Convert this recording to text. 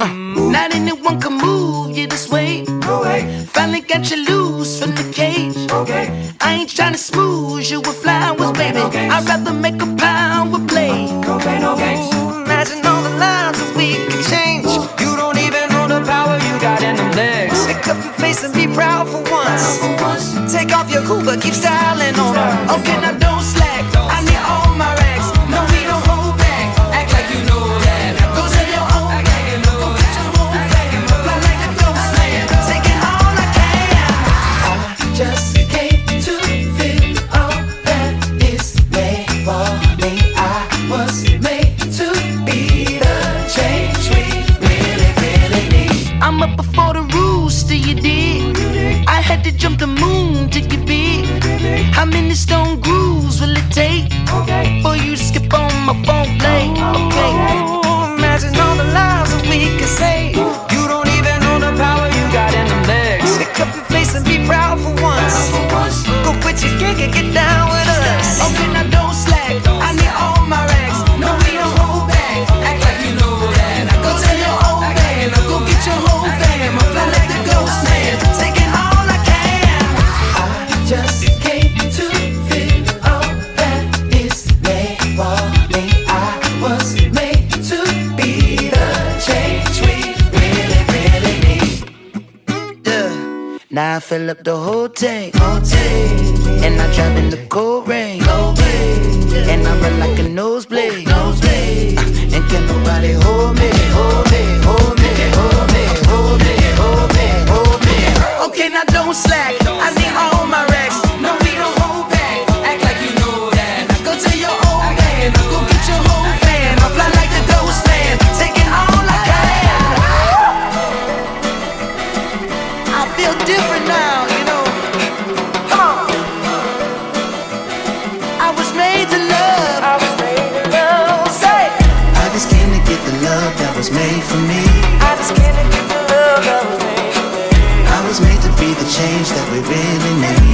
Mm, not anyone can move you this way. No way. Finally got you loose from the cage. Okay. I ain't tryna smooth you with flowers, No baby. no. I'd rather make a power play. No pain, no games. Imagine all the lives that we could change. You don't even know the power you got in them legs. Pick up your face and be proud for once. For once. Take off your cool, but keep styling on. styling. Okay, now Before the rooster, you did. I had to jump the moon to get big. How many stone grooves will it take Now I fill up the whole tank, whole tank. And I drive in the cold rain, cold rain. And I run like a nosebleed, nosebleed. Uh, and can nobody hold me, hold me, hold me, hold me, hold me, hold me, hold me. Okay, now don't slack. different now, you know. Huh? I was made to love. I was made to love. Say. I just came to get the love that was made for me. I just came to get the love that was made for me. I was made to be the change that we really need.